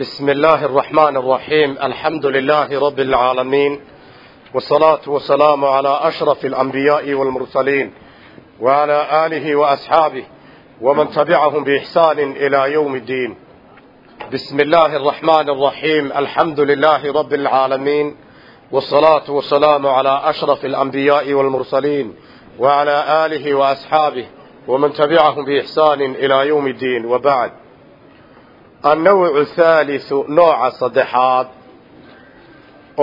بسم الله الرحمن الرحيم الحمد لله رب العالمين والصلاة والسلام على أشرف الأنبياء والمرسلين وعلى آله وأصحابه ومن تبعهم بإحسان إلى يوم الدين بسم الله الرحمن الرحيم الحمد لله رب العالمين والصلاة والسلام على أشرف الأنبياء والمرسلين وعلى آله وأصحابه ومن تبعهم بإحسان إلى يوم الدين وبعد annawcu thaalithu nooca saddexaad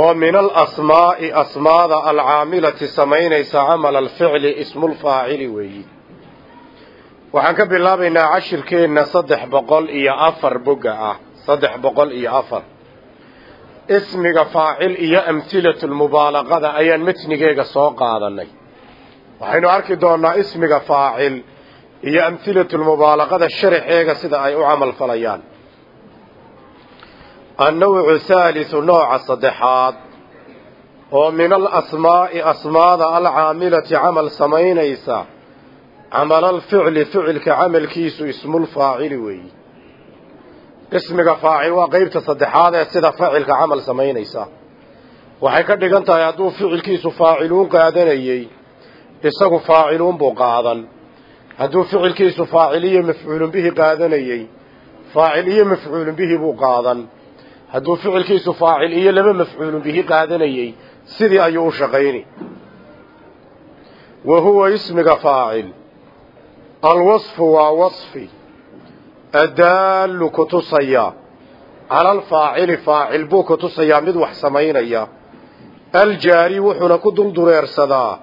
oo min alasmaa'i asmaada alcaamilati samaynaysa camal alficli ismulfaacili weeyi waxaan ka bilaabaynaa cashirkeenna saddex boqol iyo afar bogga ah saddex boqol iyo afar ismiga faacil iyo amhilatulmubaalaqada ayaan matnigeega soo qaadanay waxaynu arki doonnaa ismiga faacil iyo amhilatulmubaalaqada sharaxeega sida ay u camal falayaan annawcu thaalithu nooca saddexaad oo min alasmaa'i asmaada alcaamilati camal samaynaysa camalalficli ficilka camalkiisu ismulfaacili weeyi. Ismiga faacil waa qeybta saddexaad ee sida facilka camal samaynaysa. Waxay ka dhigan tahay hadduu ficilkiisu faaciluun qaadanayey isagu faaciluun buu qaadan. Hadduu ficilkiisu faacil iyo mafcuulun bihi qaadanayey faacil iyo mafcuulun bihi buu qaadan hadduu ficilkiisu faacil iyo laba mafcuulun bihi qaadanayey sidii ayuu u shaqayni. Wa huwa ismiga faacil. Alwasfu waa wasfi. Addaallu ku tusaya cala alfaacili faacil buu ku tusayaa mid wax samaynaya. Aljaari wuxuuna ku duldureersadaa.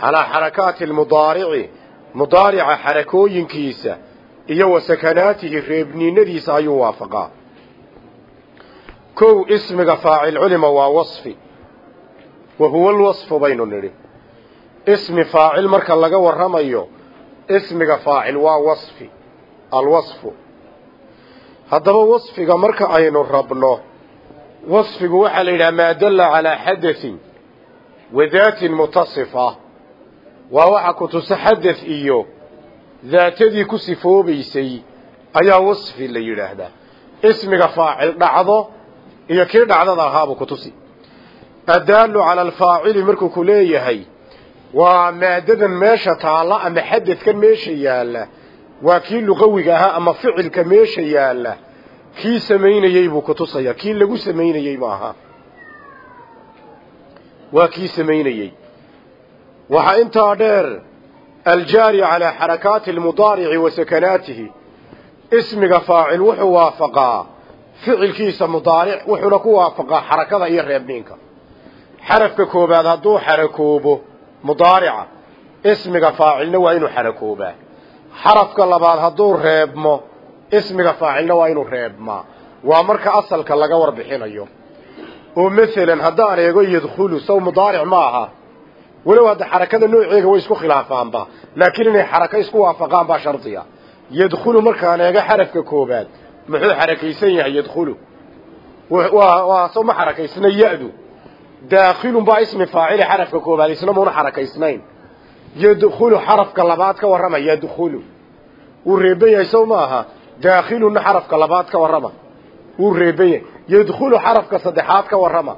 Calaa xarakaati almudaarici mudaarica xarakooyinkiisa iyo wa sakanaatihi reebniinadiisa ayuu waafaqaa kow ismiga faacil culima waa wasfi. Wa huwa alwasfu baynu nidhi. Ismi faacil marka laga warramayo ismiga faacil waa wasfi alwasfu. Haddaba wasfiga marka aynu rabno wasfigu waxaa la yidhaha maa dalla calaa xadaثin wa daatin mutasifa waa waxa ku tusa xadaث iyo daatadii ku sifoobaysay ayaa wasfi la yidhaahdaa. Ismiga faacil dhacdo iyo kii dhacdada ahaabuu ku tusi. Addaalu cala alfaacili markuu ku leeyahay waa maadadan meesha taalla ama xadadkan meesha yaalla waa kii luqawiga ahaa ama ficilka meesha yaalla kii samaynayey buu ku tusaya kii lagu samaynayey maaha waa kii samaynayey. Waxaa intaa dheer aljaari calaa xarakaati almudaarici wa sakanaatihi ismiga faacil wuxuu waafaqaa ficilkiisa mudaaric wuxuuna ku waafaqaa xarakada iyo reebniinka xarafka koobaad hadduu xarakoobo mudaarica ismiga faacilna waa inuu xarakoobaa. Xarafka labaad hadduu reebmo ismiga faacilna waa inuu reebmaa. Waa marka asalka laga warbixinayo. Oo masalan haddaan eego yadkhulu saw mudaaric ma aha. Walow hadda xarakada nooceega way isku khilaafaanba laakiin inay xarako isku waafaqaan baa shardiga. Yadkhulu markaan eego xarafka koobaad muxuu xarakaysan yahay yadkhulu. Waa soo ma xarakaysna ya-du. Daakhilun baa ismi faacili xarafka koobaad isna muuna xarakaysnayn. Yadkhulu xarafka labaad ka warrama yadkhulu. Wuu reeban yahay sow maaha daakhilunna xarafka labaad ka warrama. Wuu reeban yahay. Yadkhulu xarafka saddexaad ka warrama.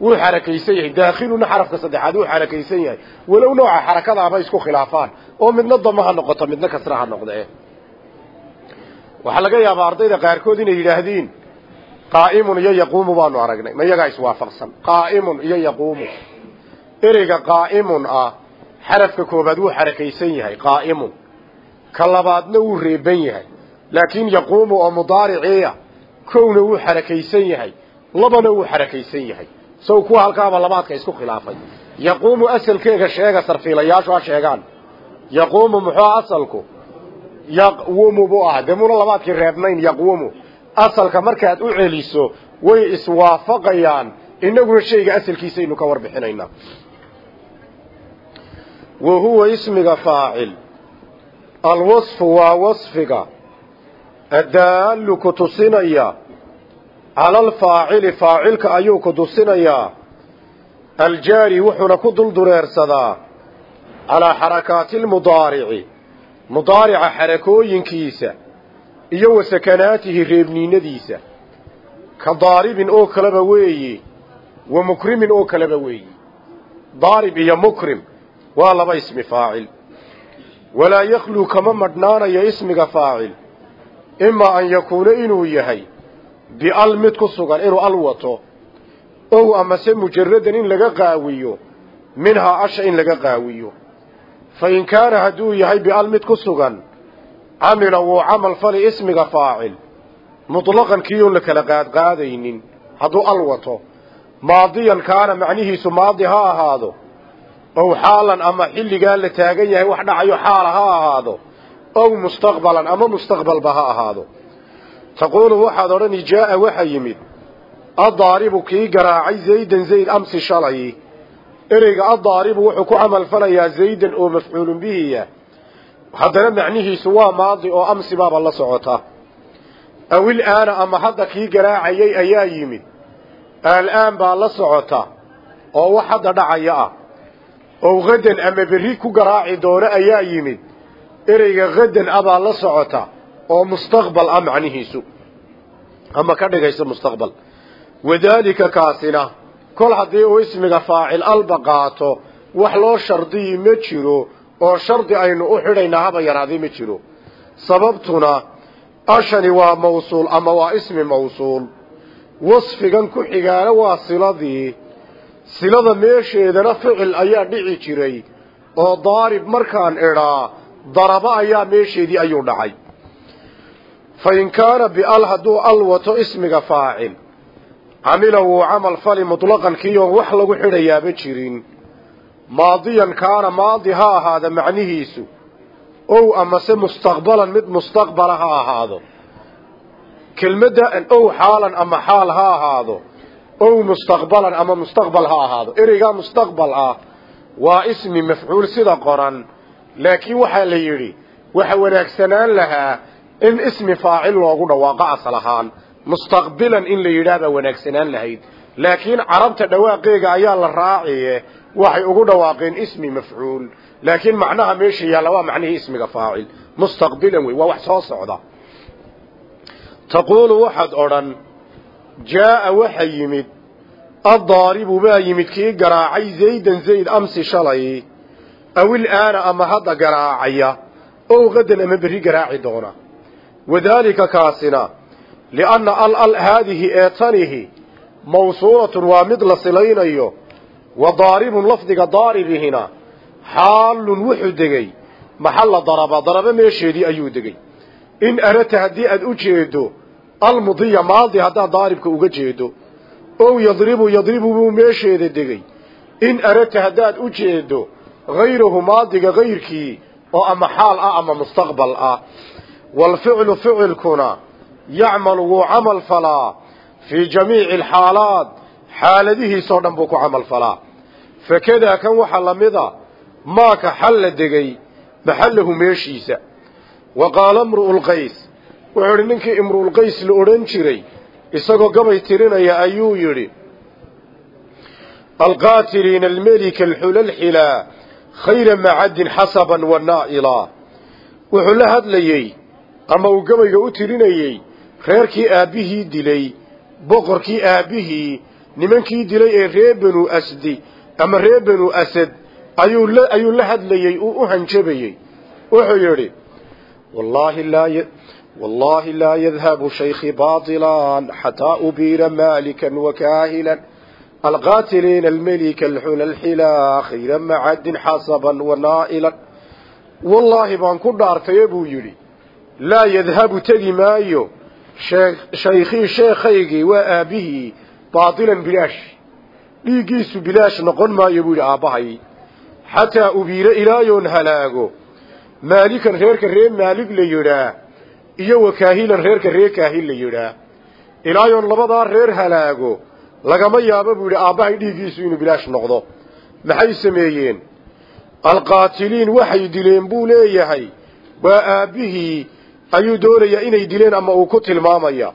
Wuu xarakaysan yahay. Daakhilunna xarafka saddexaad wuu xarakaysan yahay. Walow nooca xarakadaaba isku khilaafaan. Oo midna dama ha noqoto midna kasra ha noqdee waxaa laga yaabaa ardayda qaarkood inay yidhaahdiin qaa'imun iyo yaquumu baanu aragnay. Ma iyagaa iswaafaqsan. Qaa'imun iyo yaquumu. Ereyga qaa'imun ah xarafka koobaad wuu xarakaysan yahay qaa'imun. Ka labaadna wuu reeban yahay. Laakiin yaquumu oo mudaariciia kowna wuu xarakaysan yahay labana wuu xarakaysan yahay. Sow kuwa halkaaba labaadka isku khilaafay. Yaquumu asalkeega sheega sarfiilayaashu ha sheegaan. Yaquumu muxuu asalku yaqwumu buu ahaa. Dee muuna labaadkii reebnayn yaqwumu. Asalka markaad u celiso way iswaafaqayaan. Inaguna shayga asalkiisaynu ka warbixinaynaa wa huwa ismiga faacil. Alwasfu waa wasfiga. Addaallu ku tusinaya. Cala alfaacili faacilka ayuu ku tusinayaa. Aljaari wuxuuna ku duldureersadaa calaa xarakaati lmudaarici mudaarica xarakooyinkiisa iyo wa sakanaatihi reebniinadiisa ka daaribin oo kaleba weeyi wa mukrimin oo kaleba weeyi. Daarib iyo mukrim waa laba ismi faacil. Walaa yakhluu kama madhnaanayo ismiga faacil imaa an yakuuna inuu yahay bial mid ku sugan inuu al wato ow amase mujaradan in laga qaawiyo minhaa asha in laga qaawiyo fa in kaana hadduu yahay bial mid ku sugan camila wuu camal fali ismiga faacil. Mutlaqan kiiyoon la kala qaadqaadaynin hadduu al wato. Maadiyan kaana macnihiisu maadi ha ahaado. Ow xaalan ama xilligaa la taagan yahay wax dhacayo xaala ha ahaado. Ow mustaqbalan ama mustaqbalba ha ahaado. Taquulu waxaad odhani jaaa waxa yimid addaaribu kii garaacay zaydan zayd amsi shalay ereyga addaaribu wuxuu ku camalfalayaa zaydan oo mafcuulun bihiya haddana macnihiisu waa maadi oo amsi baaba la socota. Awil aana ama hadda kii garaacayay ayaa yimid. Aal-aan baa la socota oo wax hadda dhacaya ah. Oo hadan ama berri ku garaaci doono ayaa yimid. Ereyga hadan abaa la socota oo mustaqbal ah macnihiisu. Ama ka dhigaysa mustaqbal. Wadaalika kaasina kol haddii uu ismiga faacil alba qaato wax loo shardiyi ma jiro oo shardi aynu u xidhaynaa haba yaraadii ma jiro. Sababtuna ashani waa mawsuul ama waa ismi mawsuul. Wasfigan ku xigaana waa siladii. Silada meesheedana ficil ayaa dhici jiray oo daarib markaan idhaa daraba ayaa meesheedii ayuu dhacay. Fa in kaana bial hadduu al wato ismiga faacil camila wuu camal fali mutlaqan kiiyoon wax lagu xidhayaaba jirin. Maadiyan kaana maadi ha ahaada macnihiisu. Ow amase mustaqbalan mid mustaqbala ha ahaado. Kelmadda ow xaalan ama xaal ha ahaado. Ow mustaqbalan ama mustaqbal ha ahaado. Ereygaa mustaqbal ah waa ismi mafcuul sida qoran. Laakiin waxaa la yidhi waxa wanaagsanaan lahaa in ismi faacil loogu dhawaaqo asal ahaan mustaqbilan in la yidhaahbaa wanaagsanaan lahayd. Laakiin carabta dhawaaqeega ayaa la raaciye waxay ugu dhawaaqeen ismi mafcuul. Laakiin macnaha meesha yaalla waa macnihii ismiga faacil. Mustaqbilan wey waa wax soo socda. Taquulu waxaad odhan jaaa waxa yimid addaaribu baa yimid kii garaacay zaydan zayd amsi shalay. Awil aana ama hadda garaacaya ow qadan ama berri garaaci doona. Wadaalika kaasina lianna al al haadihi ee tanihi mawsuulatun waa mid la silaynayo wa daaribun lafdiga daaribihina xaalun wuxuu degey maxalla daraba daraba meesheedii ayuu degey in arata haddii aad u jeedo almudiya maadi haddaad daaribka uga jeedo ow yadribu yadribu buu meesheeda degey in arata haddaad u jeedo hayrahu maadiga hayrkii oo ama xaal ah ama mustaqbal ah waalficlu ficilkuna yacmalu wuu camal falaa fii jamiici alxaalaat xaaladihiisoo dhan buu ku camal falaa. Fakadaa kan waxaa la mida maaka xalla degay maxallahu meeshiisa. Wa qaala imru'ulqays wuxuu idhi ninkii imru'ulqays la odhan jiray isagoo gabay tirinaya ayuu yidhi alqaatiliina almelika alxulalxilaa khayra macadin xasaban wa naa'ilaa wuxuu la hadlayey ama uu gabayga u tirinayey reerkii aabbihii dilay boqorkii aabbihii nimankii dilay ee reer benu asdi ama reer benu asad ayuu la ayuu la hadlayey uu u hanjabayey wuxuu yidhi wallaahi laa wallaahi laa yadhabu shaykhi baatilan xataa ubiira maalikan wakaahilan alqaatiliina almelika alxula alxilaa khayra macadin xasaban wa naa'ilan. Wallaahi baan ku dhaartaye buu yidhi. Laa yadhabu tegi maayo shaykhii sheekhaygii waa aabbihii baatilan bilaash. Dhiiggiisu bilaash noqon maayo buu yidhi aabbahay xataa ubiiro ilaayoon halaago. Maalikan reerka reer maalig la yidhaa iyo wakaahilan reerka reer kaahil la yidhaa. Ilaayoon labadaa reer halaago. Lagama yaabo buu yidhi aabbahay dhiiggiisu inuu bilaash noqdo. Maxay sameeyeen? Alqaatiliin waxay dileen buu leeyahay. Waa aabbihii ayuu doonayaa inay dileen ama uu ku tilmaamaya.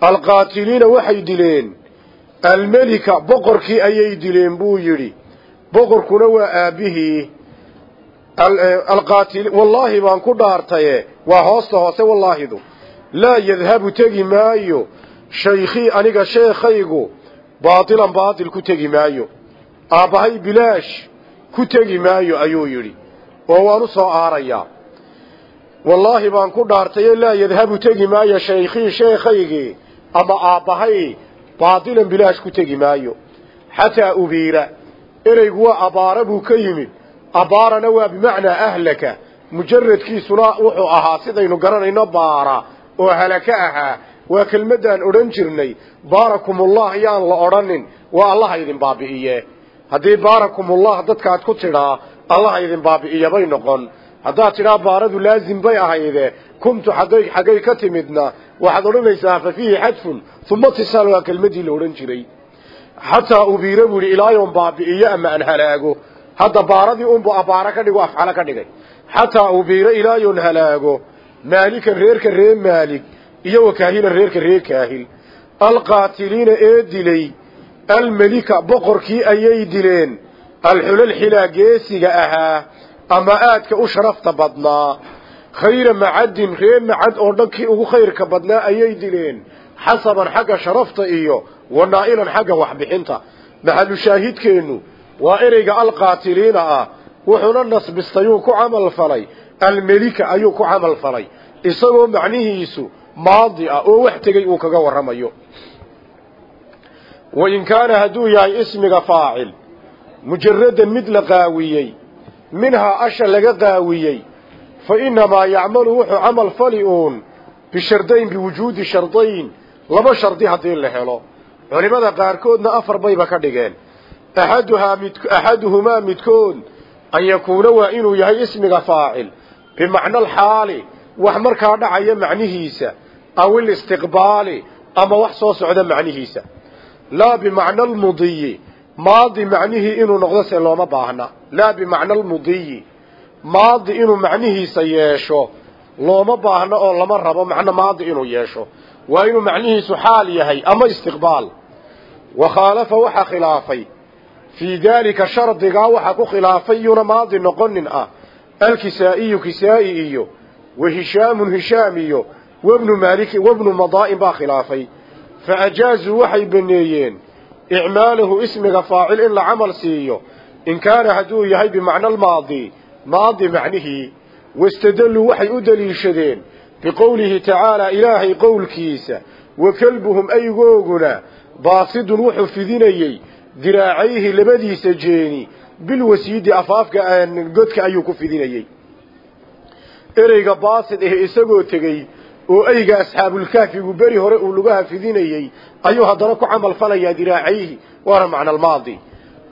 Alqaatiliina waxay dileen. Almelika boqorkii ayay dileen buu yidhi. Boqorkuna waa aabbihii. Alqaatil wallaahi baan ku dhaartaye. Waa hoosta hoose wallaahidu. Laa yadhabu tegi maayo. Shaykhii aniga sheekhaygu baatilan baatil ku tegi maayo. Aabbahay bilaash ku tegi maayo ayuu yidhi. Oo waan u soo aarayaa wallaahi baan ku dhaartaye laa yadhabu tegi maayo shaykhii sheekhaygii ama aabbahay baatilan bilaash ku tegi maayo. Xataa ubiira ereygu waa abaara buu ka yimid. Abaarana waa bimacnaa ahlaka. Mujaradkiisuna wuxuu ahaa sidaynu garanayno baara oo halaka ahaa. Waa kelmaddaan odhan jirnay baarakumullah yaan la odhanin. Waa allaha idin baabi'iye. Haddii baarakumullah dadkaad ku tidhaa allaha idin baabi'iye bay noqon haddaad tidhaa baaradu laazim bay ahayde kuntu xaggay xaggay ka timidna. Waxaad odhanaysaa fa fiihi xadfun uma tisaal waa kelmaddii la odhan jiray. Xataa ubiira buu yidhi ilaayoon baabi'iyo ama aan halaago. Hadda baaradii unbu abaara ka dhigo afcalo ka dhigay. Xataa ubiira ilaayoon halaago. Maalikan reerka reer maalig iyo wakaahilan reerka reer kaahil. Alqaatiliina ee dilay almelika boqorkii ayay dileen. Alxulal xilaa geesiga ahaa ama aadka u sharafta badnaa. Khayra macadin reer macad oo dhankii ugu khayrka badnaa ayay dileen. Xasaban xagga sharafta iyo wanaa'ilan xagga waxbixinta. Maxalu shaahidkeennu waa ereyga alqaatiliina ah. Wuxuuna nasbistayuu ku camal falay. Almelika ayuu ku camal falay. Isagoo macnihiisu maadi ah oo wax tegey uu kaga warramayo. Wain kaana hadduu yahay ismiga faacil mujaradan mid la qaawiyey minhaa asha laga qaawiyey fa innamaa yacmalu wuxuu camal fali uun bishardayn biwujuudi shardayn laba shardi haddii la helo. Culimada qaarkoodna afar bayba ka dhigeen. Axaduhaa mid axaduhumaa midkood an yakuuna waa inuu yahay ismiga faacil bimacna alxaali wax markaa dhacaya macnihiisa aw ilistiqbaali ama wax soo socda macnihiisa. Laa bimacna almudiyi maadi macnihii inuu noqdo se looma baahna. Laa bimacna almudiyi maadi inuu macnihiisa yeesho looma baahno oo lama rabo macno maadi inuu yeesho. Waa inuu macnihiisu xaal yahay ama istiqbaal. Wa khaalafa waxaa khilaafay. Fii daalika shardigaa waxaa ku khilaafay iyuna maadi noqonin ah. Alkisaa'iyu kisaa'i iyo wa hishaamun hishaam iyo wabnu maaliki wabnu madaa'in baa khilaafay. Fa ajaazuu waxay baneeyeen icmaalahu ismiga faacil in la camal siiyo in kaana hadduu yahay bimacna almaadi maadi macnihii wastadalluu waxay u deliishadeen biqowlihi tacaalaa ilaahay qowlkiisa wa kelbuhum aygooguna baasidun wuxuu fidinayey diraacayhi labadiisa jeeni bilwasiidi afaafka godka ayuu ku fidinayey. Ereyga baasid eh isagoo tegey oo eyga asxaabulkaafigu beri hore uu lugaha fidinayey ayuu haddana ku camal falayaa diraacayhi. Macna almaadi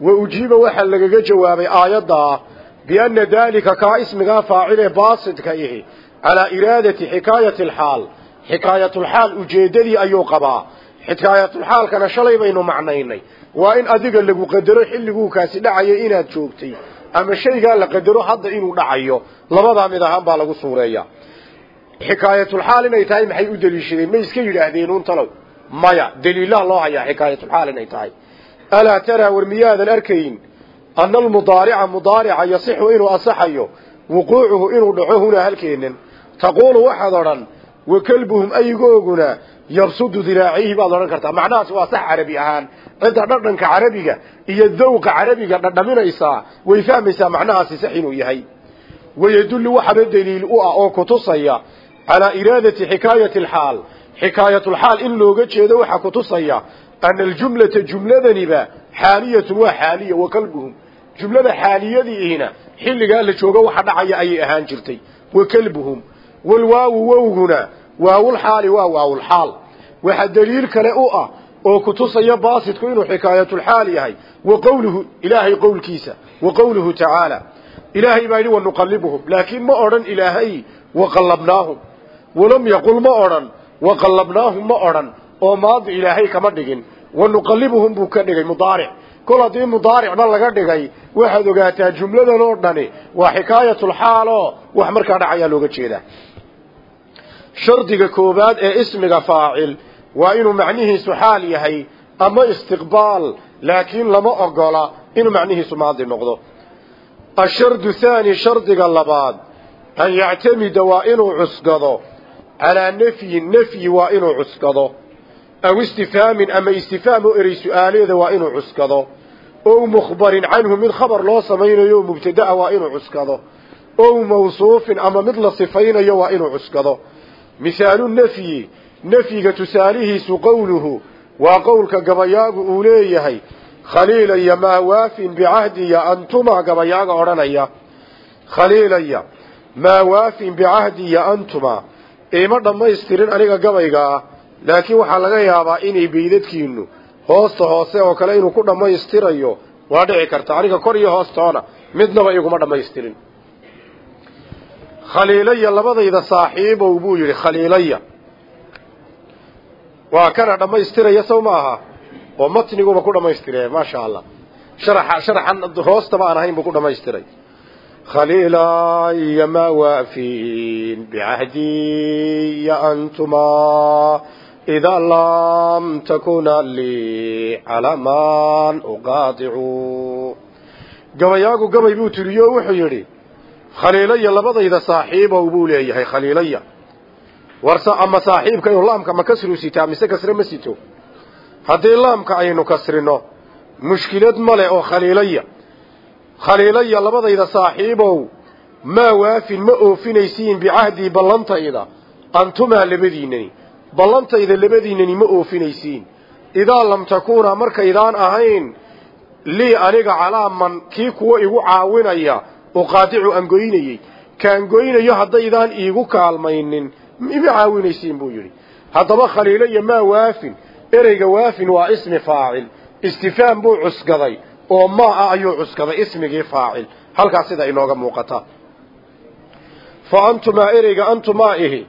wa ujiiba waxaa lagaga jawaabay aayaddaa bianna daalika kaa ismigaa faacil ee baasidka ihi calaa iraadati xikaayati alxaal xikaayatulxaal ujeeddadii ayuu qabaa. Xikaayatulxaalkana shalay baynu macnaynay. Waa in adiga lagu qadaro xilliguukaasi dhacaya inaad joogtay ama shaygaa la qadaro hadda inuu dhacayo. Labadaa mid ahaan baa lagu suureeya xikaayatulxaal inay tahay maxay u deliishadeen may iska yidhaahdeen uun talow maya daliilaha loo hayaa xikaayatulxaal inay tahay. Alaa taraa war miyaadan arkayn ana almudaarica mudaarica yasixu inuu asaxayo wuquucuhu inuu dhaco hunaa halkeenan taquulu waxaad odhan wa kelbuhum aygooguna yabsudu diraacihi baad odhan kartaa. Macnahaasi waa sax carabi ahaan. Cidda dhadhanka carabiga iyo dawqa carabiga dhadhaminaysaa way fahmaysaa macnahaasi sax inuu yahay. Wayadullu waxaba daliil u ah oo kutusaya calaa iraadati xikaayati alxaal xikaayatulxaal in looga jeedo waxaa kutusaya ana aljumlata jumladaniba xaaliyatun waa xaaliya wa kalbuhum. Jumlada xaaliyadiihina xilligaa la joogo waxa dhacaya ayay ahaan jirtay. Wa kelbuhum walwaawu wowguna waawulxaali waa waawulxaal waxaa daliil kale u ah oo kutusaya baasidku inuu xikaayatulxaal yahay wa qowluhu ilaahay qowlkiisa wa qowluhu tacaala ilaahay baa yidhi wanuqallibuhum laakiin ma odhan ilaahay waqallabnaahum walam yaqul ma odhan waqallabnaahum ma odhan oo maadi ilaahay kama dhigin wanuqallibuhum buu ka dhigay mudaaric kol haddii mudaaricba laga dhigay waxaad ogaataa jumladan oo dhani waa xikaayatulxaal oo wax markaa dhacayaa looga jeedaa shardiga koowaad ee ismiga faacil waa inuu macnihiisu xaal yahay ama istiqbaal laakiin lama ogola inuu macnihiisu maadi noqdo ashardu thaani shardiga labaad an yactamida waa inuu cusgado calaa nafyin nafyi waa inuu cusgado aw istifhaamin ama istifhaam oo erey su'aaleeda waa inuu cuskado. Ow mukhbarin canhu mid khabar loo samaynayo mubtada'a waa inuu cuskado. Ow mawsuufin ama mid la sifaynayo waa inuu cuskado. Mihaalu nafyi nafyiga tusaalihiisu qowluhu waa qowlka gabayaagu uu leeyahay. Khaliilaya maa waafin bicahdiya antuma gabayaaga odhanaya. Khaliilaya maa waafin bicahdiya antuma iima dhammaystirin aniga gabayga ah. Laakiin waxaa laga yaabaa inay beydadkiinu hoosta hoose oo kale inuu ku dhammaystirayo waa dhici karta. Aniga kor iyo hoostoona midnaba iguma dhammaystirin. Khaliilaya labadayda saaxiibow buu yidhi khaliilaya waa kana dhammaystiraya sow ma aha. Oo matniguba ku dhammaystire maasha allah. Sharaxa sharaxan hoostaba aan ahayn buu ku dhammaystiray khaliilaya maa waafin bicahdiya antumaa إذا لم تكن لي على من أقاطع gabayaagu gabay buu tiriyo wuxuu yidhi khaliilaya labadayda saaxiibow buu leeyahay khaliilaya warse ama saaxiibka inuu laamka ma kasru sitaa mise kasre ma sito haddii laamka aynu kasrino mushkilad male oo khaliilaya khaliilaya labadayda saaxiibow maa waafin ma oofinaysiin bicahdii ballantayda antumaa labadiinani ballantayda labadiinani ma oofinaysiin. Idaa lam takuuna markaydaan ahayn lii aniga calaaman kii kuwa igu caawinaya uqaadicu aan goynayey. Kaan goynayo haddaydaan iigu kaalmaynin ima caawinaysiin buu yidhi. Haddaba khaliilaya maa waafin ereyga waafin waa ismi faacil istifaam buu cuskaday oo maa ah ayuu cuskaday ismigii faacil. Halkaas sida inooga muuqata. Fa antumaa ereyga antumaa ihi?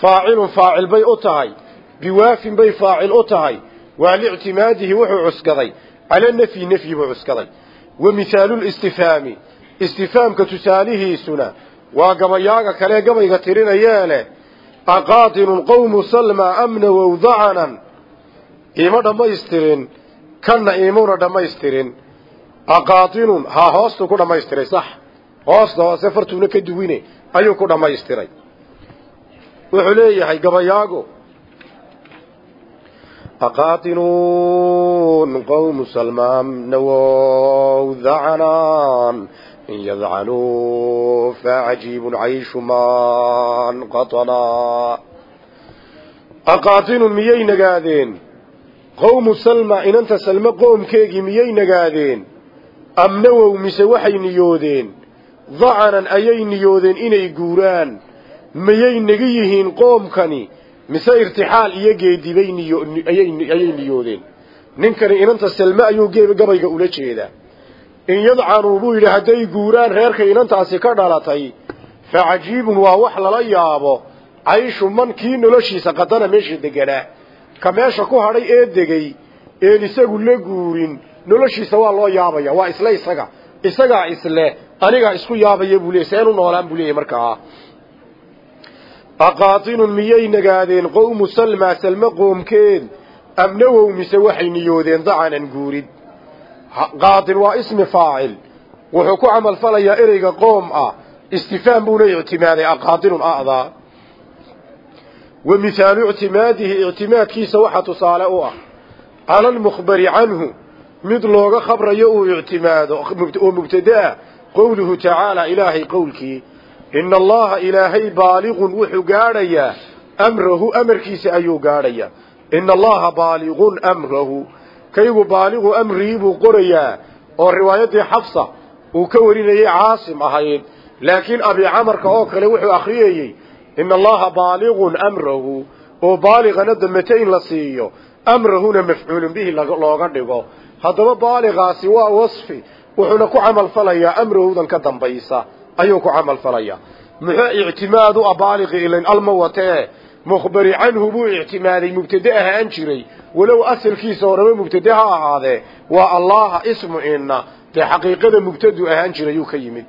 Faacilun faacil bay u tahay. Biwaafin bay faacil u tahay. Waa lictimaadihi wuxuu cuskaday. Cala nafyi nafyi buu cuskaday. Wa mihaalulistifhaami istifhaamka tusaalihiisuna waa gabayaaga kalee gabayga tirinayee leh aqaatinun qowmu salma amnawow dacanan iima dhammaystirin. Kanna iimuna dhammaystirin aqaatinun haa hoostuu ku dhammaystiray sax. Hoosta hoose fartuuna ka duwine ayuu ku dhammaystiray. Wuxuu leeyahay gabayaago. Aqaatinun qowmu salmaam nawow dacanaan in yadcanuu facajiibun cayshu man qatanaa aqaatinun miyay nagaadeen? Qowmu salma inanta salme qoomkeegii miyay nagaadeen am nawow mise waxay niyoodeen? Dacanan ayay niyoodeen inay guuraan. Mayay naga yihiin qoomkani? Mise irtixaal iyo geedibay ayay niyoodeen. Ninkani inanta salme ayuu gabayga ula jeedaa in yadcanuu buu yidhi hadday guuraan reerka inantaasi ka dhalatay fa cajiibun waa wax lala yaabo. Cayshu man kii noloshiisa qadana meesha deganaa. Ka meesha ku hadhay ee degay een isagu la guurin noloshiisa waa loo yaabaya waa isle isaga. Isagaa isle anigaa isku yaabaya buu leey seen u noolaan buu leeyahy markaa. Aqaatinun miyay nagaadeen qowmu salmaa salme qoomkeed? Am nawow mise waxay niyoodeen dacanan guurid. Qaatin waa ismi faacil. Wuxuu ku camal falayaa ereyga qoom ah. Istifaam buuna ictimaaday aqaatinun adaa wa mihaalu ictimaadihi ictimaadkiisa waxaa tusaale u ah. Cala almukhbari canhu mid looga khabrayo uu ictimaado oo mubtada'a qowluhu tacaala ilaahay qowlkii ina allaha ilaahay baaliqun wuxuu gaadhayaa amrahu amarkiisa ayuu gaadhayaa. Ina allaha baaliqun amrahu kaygu baaliqu amrihii buu qorayaa oo riwaayaddii xafsa uu ka warinayay caasim ahayd. Laakiin abi camarka oo kale wuxuu akhriyayey ina allaha baaliqun amrahu oo baaliqana damete in la siiyo amrahuna mafcuulun bihi looga dhigo haddaba baaliqaasi waa wasfi wuxuuna ku camal falayaa amrahudan ka dambaysa ayuu ku camal falaya. Muxuu ictimaad u abaaliqi ilan alma watee mukhbari canhu buu ictimaaday mubtade ahaan jiray. Walow asalkiisa horeba mubtade ha ahaadee waa allaha ismu ina dee xaqiiqada mubtadu ahaan jirayuu ka yimid.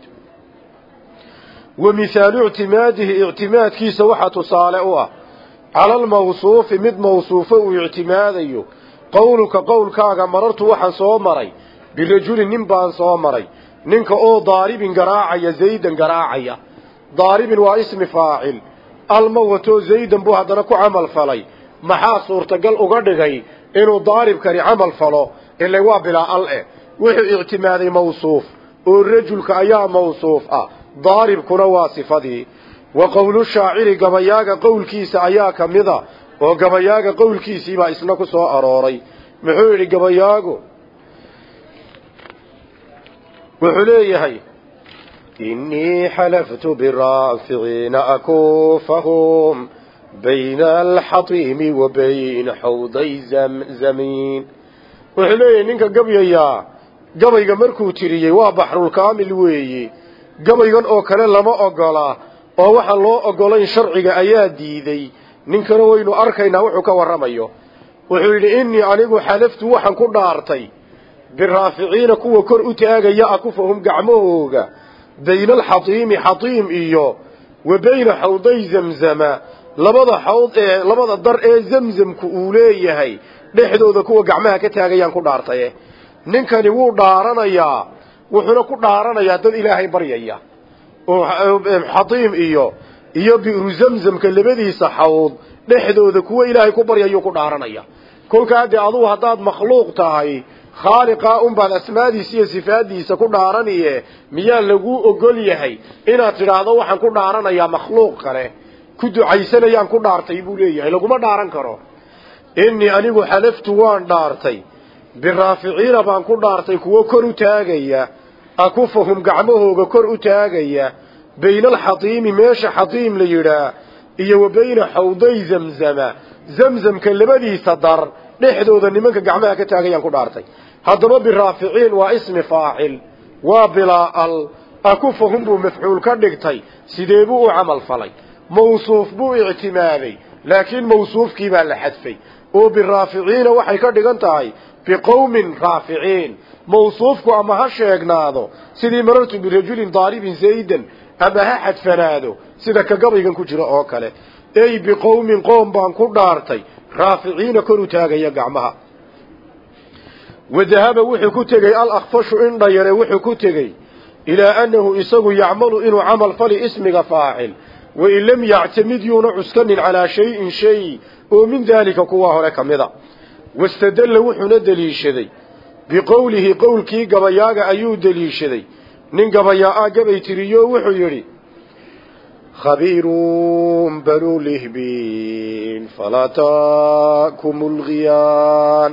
Wa mihaalu ictimaadihi ictimaadkiisa waxaa tusaale u ah cala almawsuufi mid mawsuufo uu ictimaadayo qowluka qowlkaaga marartu waxaan soo maray birajulin nin baan soo maray. Ninka oo daaribin garaacaya zaydan garaacaya. Daaribin waa ismi faacil. Alma wato zaydan buu haddana ku camal falay. Maxaa suurtagal uga dhigay inuu daaribkani camal falo? Ila waa bilaa al eh. Wuxuu ictimaaday mawsuuf. Oo rajulka ayaa mawsuuf ah. Daaribkuna waa sifadii. Wa qowlu shaaciri gabayaaga qowlkiisa ayaa ka mida oo gabayaaga qowlkiisii baa isna ku soo arooray. Muxuu yidhi gabayaagu wuxuu leeyahay inii xalaftu biraaficiina akuufahum bayna alxatiimi wa bayna xawday zamiin. Wuxuu leeyahay ninka gabyayaa gabayga markuu tiriyey waa baxrulkaamil weeye gabaygan oo kale lama ogola oo waxaan loo ogolayn sharciga ayaa diiday ninkana waynu arkaynaa wuxuu ka warramayo. Wuxuu yidhi innii anigu xalaftu waxaan ku dhaartay. Biraaficiina kuwa kor u taagaya akufahum gacmahooga. Bayna alxatiimi xatiim iyo wa bayna xawday zamzama. Labada xawd ee labada dar ee zamzamku uu leeyahay dhexdooda kuwa gacmaha ka taagayaan ku dhaartaye ninkani wuu dhaaranayaa. Wuxuuna ku dhaaranayaa dad ilaahay baryaya. Xatiim iyo iyo bi'ru zamzamka labadiisa xawd dhexdooda kuwa ilaahay ku baryayuu ku dhaaranaya. Kolkaa dee adugu haddaad makhluuq tahay khaaliqaa unbaad asmaadiisa iyo sifaadiisa ku dhaaraniye miyaa laguu ogol yahay inaad tidhaahdo waxaan ku dhaaranayaa makhluuq kale? Ku ducaysanayaan ku dhaartay buu leeyahay laguma dhaaran karo. Innii anigu xalaftu waan dhaartay biraaficiina baan ku dhaartay kuwo kor u taagaya akufahum gacmahooga kor u taagaya bayna alxatiimi meesha xatiim la yidhaa iyo wa bayna xawday zamzama zamzamka labadiisa dar dhexdooda nimanka gacmaha ka taagayaan ku dhaartay haddaba biraaficiin waa ismi faacil waa bilaa al akufahum buu mafcuul ka dhigtay sidee buu u camal falay mawsuuf buu ictimaaday laakiin mawsuufkii baa la xadfay oo biraaficiina waxay ka dhigan tahay biqowmin raaficiin mawsuufku ama ha sheegnaado sidii marartu birajulin daaribin zaydan ama ha xadfanaado sida ka gabaygan ku jira oo kale. Ey biqowmin qoom baan ku dhaartay. Raaficiina kor u taagaya gacmaha. Wadahaba wuxuu ku tegey alakfashu indhayare wuxuu ku tegey ilaa annahu isagu yacmalu inuu camal fali ismiga faacil. Wain lam yactamid yuuna cuskanin calaa shayin shay oo min daalika kuwaa hore ka mida. Wuxuuna deliishaday biqowlihi qowlkii gabayaaga ayuu deliishaday nin gabayaa-a gabay tiriyo wuxuu yidhi khabiirun banuu lihbiin falaa taakum lgiyaan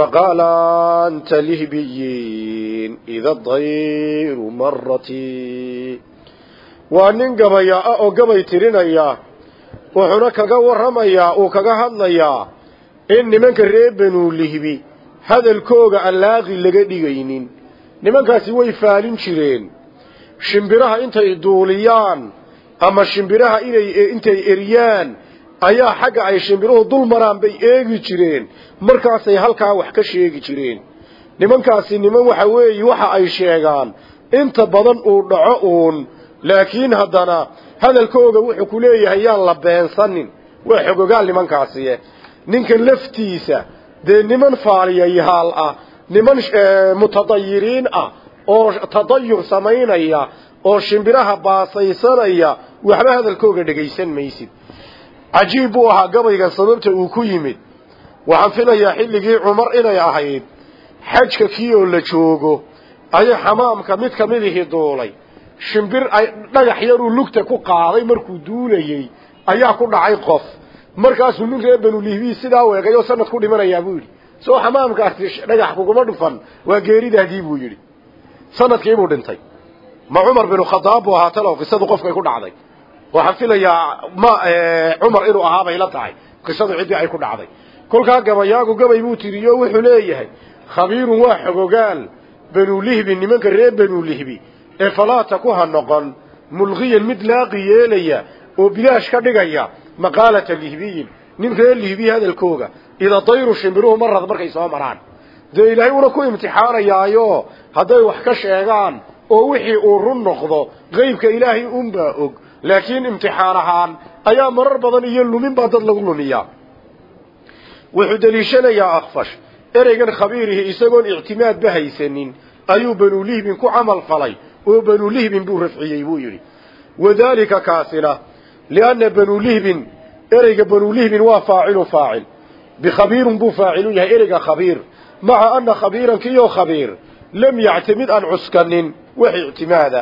maqaalaanta lihbiyiin ida dayru marati waa nin gabayaa ah oo gabay tirinaya wuxuuna kaga warramayaa uu kaga hadlayaa in nimanka reer banuu lihbi hadalkooga aan laga dhigaynin nimankaasi way faalin jireen. Shimbiraha intay duuliyaan ama shimbiraha inay intay eriyaan ayaa xagga ay shimbiruhu dul maraan bay eegi jireen. Markaasay halkaa wax ka sheegi jireen. Nimankaasi niman waxa weeye waxa ay sheegaan inta badan uu dhaco uun laakiin haddana hadalkooga wuxuu ku leeyahay yaan la beensanin. Waa xogogaal nimankaasiye ninkan laftiisa dee niman faaliyayaal ah niman mutadayiriin ah oo tadayur samaynaya oo shimbiraha baasaysanaya waxba hadalkooga dhegaysan maysid. Cajiib buu ahaa gabaygan sababta uu ku yimid. Waxaan filayaa xilligii cumar inay ahayd. Xajka kii oo la joogo ayay xamaamka mid ka midihii duulay. Shimbir dhagax yaruu lugta ku qaaday markuu duulayey ayaa ku dhacay qof. Markaasuu nin reer banulihbii sidaa weegay oo sanad ku dhimanayaa buu yidhi soo xamaamkaasi dhagax kuguma dhufan waa geeridaadii buu yidhi. Sanadkiibuu dhintay. Ma cumar binu khadaab buu ahaa talow qisadu qofkay ku dhacday. Waxaan filayaa ma cumar inuu ahaabay la tahay. Qisadu ciddii ay ku dhacday. Kolkaa gabayaagu gabay buu tiriyo wuxuu leeyahay khabiirun waa xogogaal banulihbi nimanka reer banulihbi ee falaata ku ha noqon mulqiyan mid laaqi yeelaya oo bilaash ka dhigaya maqaalata lihbiyin nin reer lihbiyi hadalkooga. Ida dayru shimbiruhu marad markay soo maraan. Dee ilaahay una ku imtixaanayaayo. Hadday wax ka sheegaan oo wixii uu run noqdo qeybka ilaahay unbaa og. Laakiin imtixaan ahaan ayaa marar badan iyo lumin baa dad lagu lumiyaa. Wuxuu deliishanayaa akfash ereygan khabiirihi isagoon ictimaadba haysanin ayuu banulihbin ku camal falay oo banulihbin buu rafciyey buu yidhi. Wadaalika kaasina lianna banulihbin ereyga banulihbin waa faacilu faacil. Bikhabiirun buu faacilu yahay ereyga khabiir. Maca ana khabiiran kiyo khabiir. Lam yactamid aan cuskanin wax ictimaada.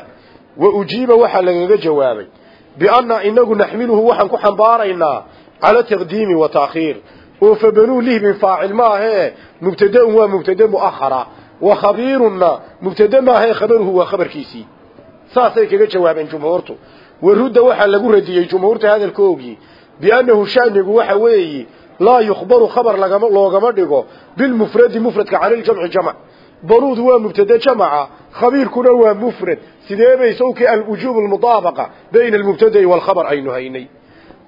Wa ujiiba waxaa lagaga jawaabay. Bianna inagu naxmiluhu waxaan ku xambaaraynaa cala taqdiimi wa taakhiir oo fa banuu lihbin faacil maahee mubtadaun waa mubtade mu'ahara wa khabiirunna mubtade maahee khabaruhu waa khabarkiisii saasay kaga jawaabeen jumhuurtu. Warudda waxaa lagu radiyey jumhuurta hadalkoogii biannahu shanigu waxa weeyi laa yukhbaru khabar loogama dhigo bilmufradi mufradka cani ljamci jamc banuudu waa mubtade jamaca khabiirkuna waa mufrad sidee bay sawkii alwujuub almudaabaqa bayna almubtada'i waalkhabar aynu haynay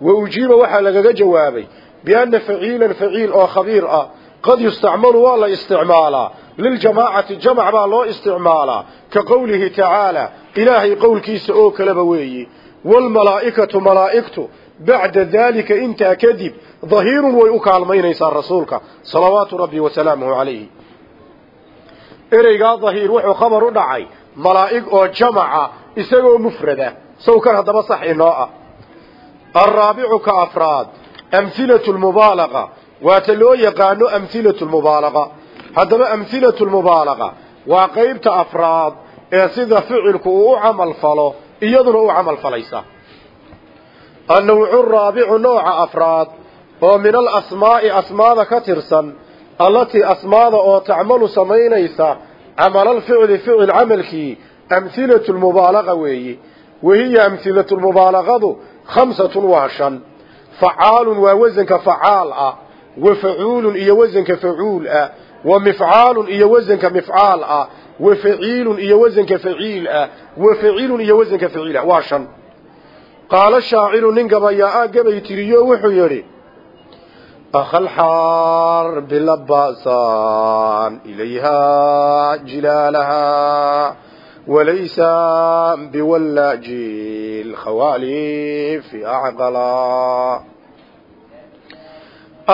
wa ujiiba waxaa lagaga jawaabay bianna faciilan faciil oo khabiir ah qad yustacmalu waa la isticmaalaa liljamaacati jamac baa loo isticmaalaa ka qowlihi tacaala ilaahay qowlkiisa oo kaleba weeyi waalmalaa'ikatu malaa'igtu bacda daalika intaa kadib dahiirun way u kaalmaynaysaa rasuulka salawaatu rabbi wasalaamuhu calayhi. Ereygaa dahiir wuxuu khabar u dhacay malaa'ig oo jamaca isagoo mufrada. Sawkan haddaba sax inoo ah. Alraabicu ka afraad amhilatu lmubaalaqa waata loo yaqaano amhilatu lmubaalaqa haddaba amhilatu lmubaalaqa waa qeybta afraad ee sida ficilku uu u camal falo iyaduna u camal falaysa annawcu raabicu nooca afraad oo min alasmaa'i asmaada ka tirsan allatii asmaada oo tacmalu samaynaysa camalalficli ficil camalkii amhilatu lmubaalaqa weeyi wahiya amhilatu lmubaalaqadu khamsatun waa shan facaalun waa wasanka facaal ah wa facuulun iyo wasanka facuul ah wa mifcaalun iyo wasanka mifcaal ah wa faciilun iyo wasanka faciil ah wa iyo wasanka qaala shaaciru nin gabayaa-a gabay tiriyo wuxuu yidhi akhalxarbi laba'saan ilayhaa jilaalahaa walaysa biwallaaji lkhawaalifi acqalaa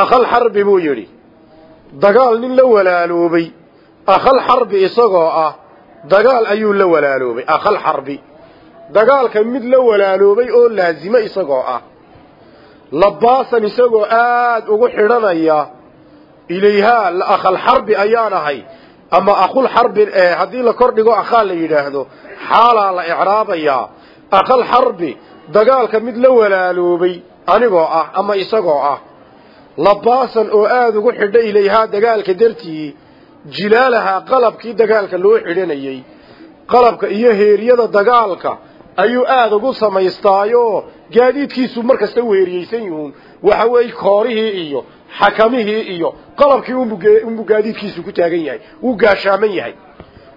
akhalxarbi buu yidhi dagaal nin la walaaloobay. Akhalxarbi isagoo ah dagaal ayuu la walaaloobay akhalxarbi dagaalka mid la walaaloobay oo laazimo isagoo ah labaasan isagoo aada ugu xidhanaya ilayhaa akhalxarbi ayaan ahay ama akhulxarbi haddii la kor dhigo akhaa la yidhaahdo xaalaa la icraabayaa akhalxarbi dagaalka mid la walaaloobay anigoo ah ama isagoo ah labaasan oo aada ugu xidha ilayhaa dagaalka dartii jilaalahaa qalabkii dagaalka loo xidhanayey qalabka iyo heeryada dagaalka ayuu aada ugu samaystaayo. Gaadiidkiisu mar kasta weeriyeysan yihuun waxa weeye koorihii iyo xakamihii iyo qalabkii unbuu gaadiidkiisu ku taagan yahay. Wuu gaashaaman yahay.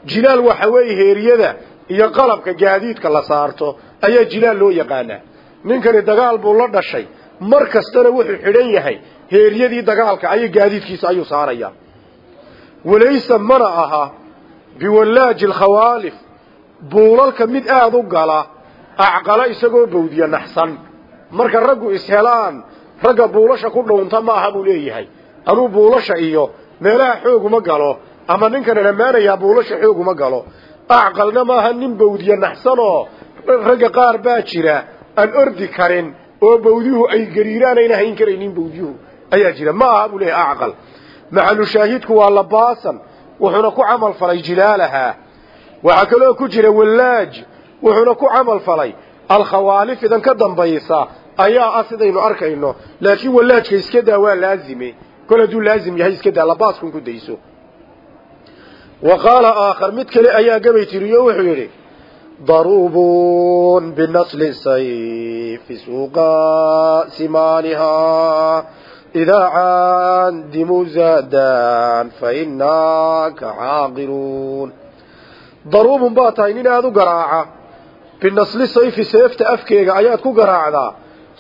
Jilaal waxa weeye heeryada iyo qalabka gaadiidka la saarto ayaa jilaal loo yaqaanaa. Ninkani dagaal buu la dhashay. Mar kastana wuxuu xidhan yahay heeryadii dagaalka aya gaadiidkiisa ayuu saarayaa walaysa mana aha biwallaaji alkhawaalif buulalka mid aada u gala acqala isagoo bawdiya naxsan. Marka raggu ishelaan ragga buulasha ku dhuunta ma aha buu leeyahay. Anuu buulasha iyo meelaha xooguma galo ama ninkanan ammaanayaa buulasha xooguma galo. Acqalna maaha nin bawdiya naxsanoo ragga qaar baa jira aan ordi karin oo bawdyuhu ay gariiraan ayna hayn karaynin bawdyuhu ayaa jira. Ma aha buu leeyahay acqal. Maxalu shaahidku waa labaasan wuxuuna ku camal falay jilaalahaa waxaa kaloo ku jira wallaaj wuxuuna ku camal falay. Alkhawaalif idan ka dambaysa ayaa ah sidaynu arkayno. Laakiin wallaajka iska daa waa laazime. Kol hadduu laazim yahay iska daa labaaskun ku dayso. Wa qaala aakhar mid kale ayaa gabay tiriyo wuxuu yidhi daruubun binasli sayfi suuqa simaanihaa idaa caandimu baa tahay nin aada u binasli sayfi seefta afkeega ayaad ku garaacdaa.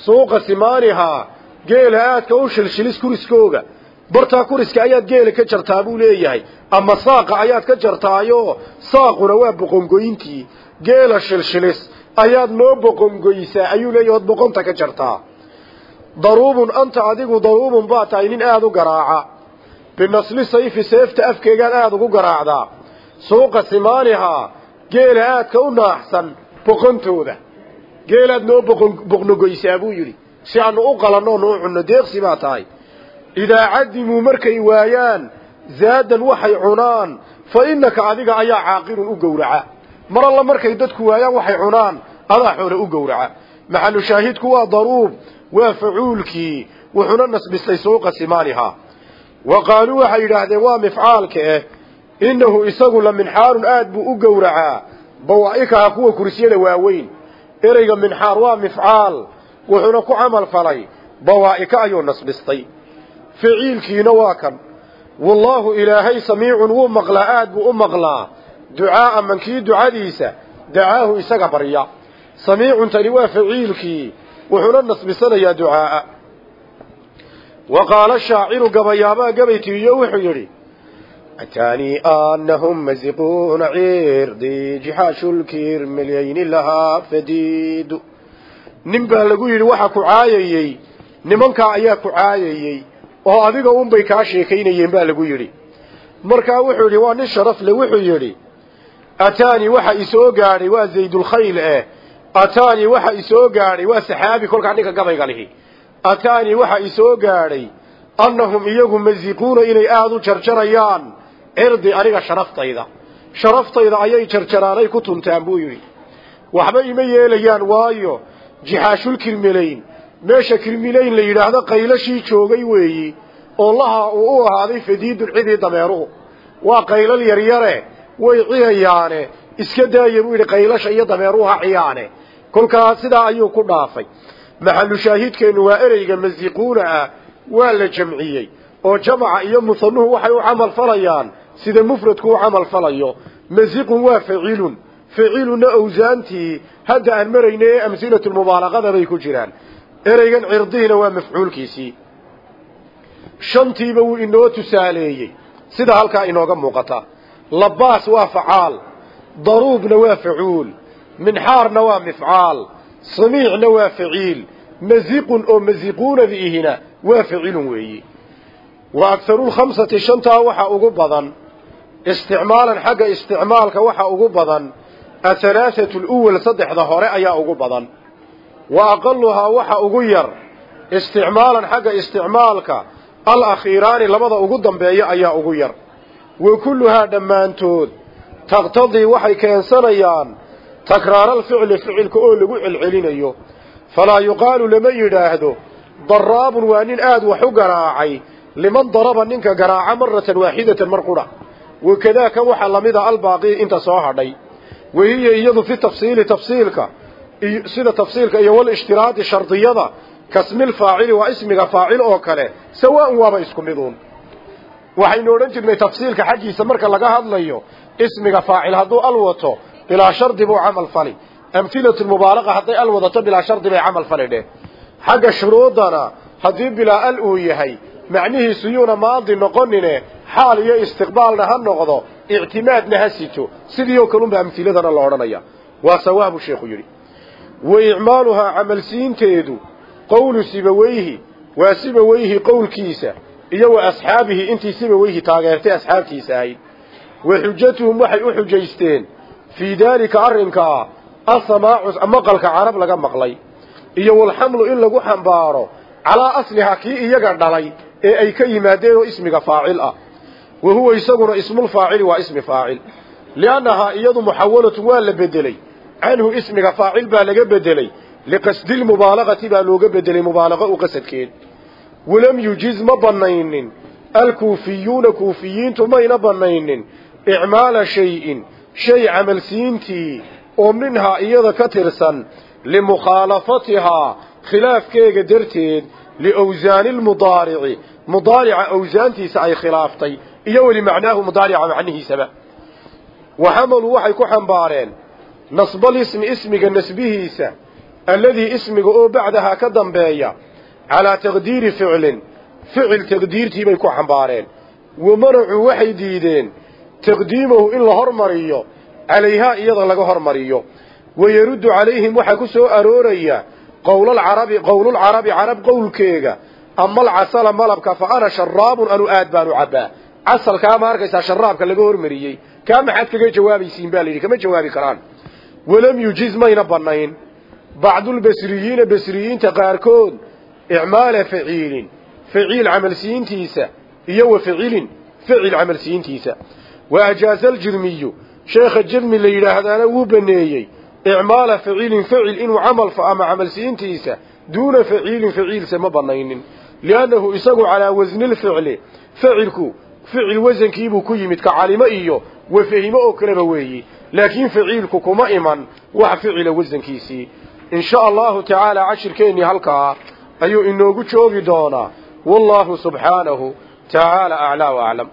Suuqa simaanihaa geela aadka u shilshilis kuriskooga. Bartaa kuriska ayaad geela ka jartaa buu leeyahay. Ama saaqa ayaad ka jartaayo saaquna waa boqongoyntii. Geela shilshilis ayaad noo boqongoysaa ayuu leeyahy ood boqonta ka jartaa. Daruubun anta adigu daruubun baa tahay nin aada u garaaca. Binasli sayfi seefta afkeegaad aada ugu garaacdaa. Suuqa simaanihaa geela aadka u naaxsan boqontooda. Geelaad noo boqnogoysaa buu yidhi. Si aanu u qalannoonu u cunno deeqsi baa tahay. Idaa cadimuu markay waayaan zaadan waxay cunaan fa innaka adiga ayaa caaqilun u gowraca. Mar alla markay dadku waayaan waxay cunaan adaa xoole u gowraca. Maxalu shaahidku waa daruub waa facuulkii wuxuuna nasbistay suuqa simaanihaa wa qaaluu waxay yidhaahdeen waa mifcaalka eh innahu isagu la aad buu u gowracaa bawaa'ikaha kuwa kursiyada waaweyn. Ereyga minxaar waa mifcaal wuxuuna ku camal falay. Bawaa'ika ayuu nasbistay. Ficiilkiina waa kan. Wallaahu ilaahay samiicun wuu maqlaa aad buu u maqlaa. Ducaa'a mankii ducadiisa dacaahu isaga barya. Samiicun tani waa faciilkii wuxuuna nasbisanayaa ducaa'a. Wa qaala shaaciru gabayaabaa gabaytiiyo wuxuu yidhi ataanii anahum maziquuna cirdii jixaashulkirmilyayni lahaa fadiidu nin baa lagu yidhi waxa ku caayayey nimankaa ayaa ku caayayey oo adiga unbay kaa sheekaynayeen baa lagu yidhi markaa wuxuu yidhi waa nin sharaf le wuxuu yidhi ataanii waxa isoo gaadhay waa zaydulkhayl eh ataanii waxa isoo gaadhay waa saxaabi kolkaa ninka gabayga lihi ataanii waxa isoo gaadhay annahum iyagu maziquuna inay aada u jarjarayaan cirdi aniga sharaftayda. Sharaftayda ayay jarjaraanay ku tuntaan buu yidhi. Waxba ima yeelayaan waayo jixaashul kirmilayn. Meesha kirmilayn la yidhaahdo qaylashii joogay weeyi oo laha uu u ahaaday fadiidun cidii dameeruhu. Waa qaylal yaryare way ciyayaane iska daaya buu yidhi qaylasha iyo dameeruhu ha ciyaane. Kolkaas sidaa ayuu ku dhaafay. Maxalu shaahidkeennu waa ereyga masiquuna ah waa la jamciyey. Oo jamaca iyo musanuhu waxay u camal falayaan sida mufradku u camal falayo masiqun waa facilun facilunna awsaantii hadda aan marayna ee amhilatulmubaalaqada bay ku jiraan. Ereygan cirdihina waa mafcuulkiisii. Shantiiba wuu inoo tusaaleeyey. Sida halkaa inooga muuqata. Labaas waa facaal. Daruubna waa facuul. Minxaarna waa mifcaal. Samiicna waa faciil. Masiqun oo masiquunadiihina waa facilun weeyi. Wa agharulkhamsati shantaa waxa ugu badan isticmaalan xagga isticmaalka waxa ugu badan ahalaathatu luwal saddexda hore ayaa ugu badan. Wa aqaluhaa waxa ugu yar isticmaalan xagga isticmaalka alakhiiraani labada ugu dambeeya ayaa ugu yar. Wa kulluhaa dhammaantood taqtadii waxay keensanayaan takraaralficli ficilka oo lagu celcelinayo. Falaa yuqaalu lama yidhaahdo daraabun waa nin aad wax u garaacay liman daraba ninka garaaca maratan waaxidatan mar qudha wakadaa kan waxaa la mid a albaaqi inta soo hadhay. Wahiya iyadu fi tafsiili tafsiilka sida tafsiilka iyo walishtiraadi shardiyada kasmilfaacili waa ismiga faacil oo kale sawaan waaba isku miduun. Waxaynu odhan jirnay tafsiilka xaggiisa marka laga hadlayo ismiga faacil hadduu al wato bilaa shardi buu camal fali. Amhilatulmubaalaqa hadday al wadato bilaa shardi bay camal fali dheh. Xagga shuruudana haddii bilaa al uu yahay macnihiisu yuuna maadi noqonine xaal iyo istiqbaalna ha noqdo ictimaadna ha sito. Sidii oo kalunba amhiladana la odhanaya. Waa sawaabu sheekhu yidhi. Wa icmaaluhaa camalsiinteedu qowlu sibaweyhi waa sibaweyhi qowlkiisa iyo wa asxaabihi intii sibaweyhi taageertay asxaabtiisa ahayd. Wa xujatuhum waxay u xujaysteen fii daalika arrinkaa asamaacu maqalka carab laga maqlay. Iyo walxamlu in lagu xambaaro calaa aslihaa kii iyaga dhalay ee ay ka yimaadeen oo ismiga faacil ah. Wa huwa isaguna ismulfaacili waa ismi faacil. Liannahaa iyadu muxawalatun waa la bedeley canhu ismiga faacil baa laga bedeley liqasdilmubaalaqati baa looga bedelay mubaalaqa u qasadkeed. Walam yujiz ma bannaynin. Alkuufiyuuna kuufiyiintu mayna bannaynin. Icmaala shayin shay camalsiintii oo minhaa iyada ka tirsan. Limukhaalafatihaa khilaafkeega darteed liawsaani lmudaarici mudaarica awsaantiisa ay khilaaftay iyo weli macnaahu mudaarica macnihiisaba. Wa xamaluu waxay ku xambaareen nasbalismi ismiga nasbihiisa alladii ismiga oo bacdahaa ka dambeeya calaa taqdiiri ficlin ficil taqdiirtii bay ku xambaareen. Wa manacuu waxay diideen taqdiimahu in la hormariyo calayhaa iyada laga hormariyo. Wayaruddu calayhim waxaa ku soo arooraya qowlalcarabi qowlulcarabi carab qowlkeega ama alcasala malabka fa ana sharaabun anu aad baanu cabbaa. Casalkaa ma arkaysaa sharaabka laga hormariyey. Kaa maxaad kaga jawaabaysiin baa layidhi kama jawaabi karaan. Walam yujiz mayna bannayn. Bacdulbasriyiina basriyiinta qaarkood icmaala faciilin faciil camalsiintiisa iyo wa ficilin ficil camalsiintiisa wa ajaaza aljirmiyu sheekha jirmi la yidhaahdaana wuu baneeyey icmaala ficilin ficil inuu camal fa ama camalsiintiisa duuna faciilin faciilse ma banaynin liannahu isagu calaa wasni lficli ficilku ficil wasankiibuu ku yimid ka calimo iyo wa fahimo oo kaleba weeyi laakiin faciilku kuma iman wax ficila wasankiisii in sha allahu tacaala cashirkeennii halkaa ayuu inoogu joogi doonaa wallaahu subxaanahu tacaala aclaa wa aclam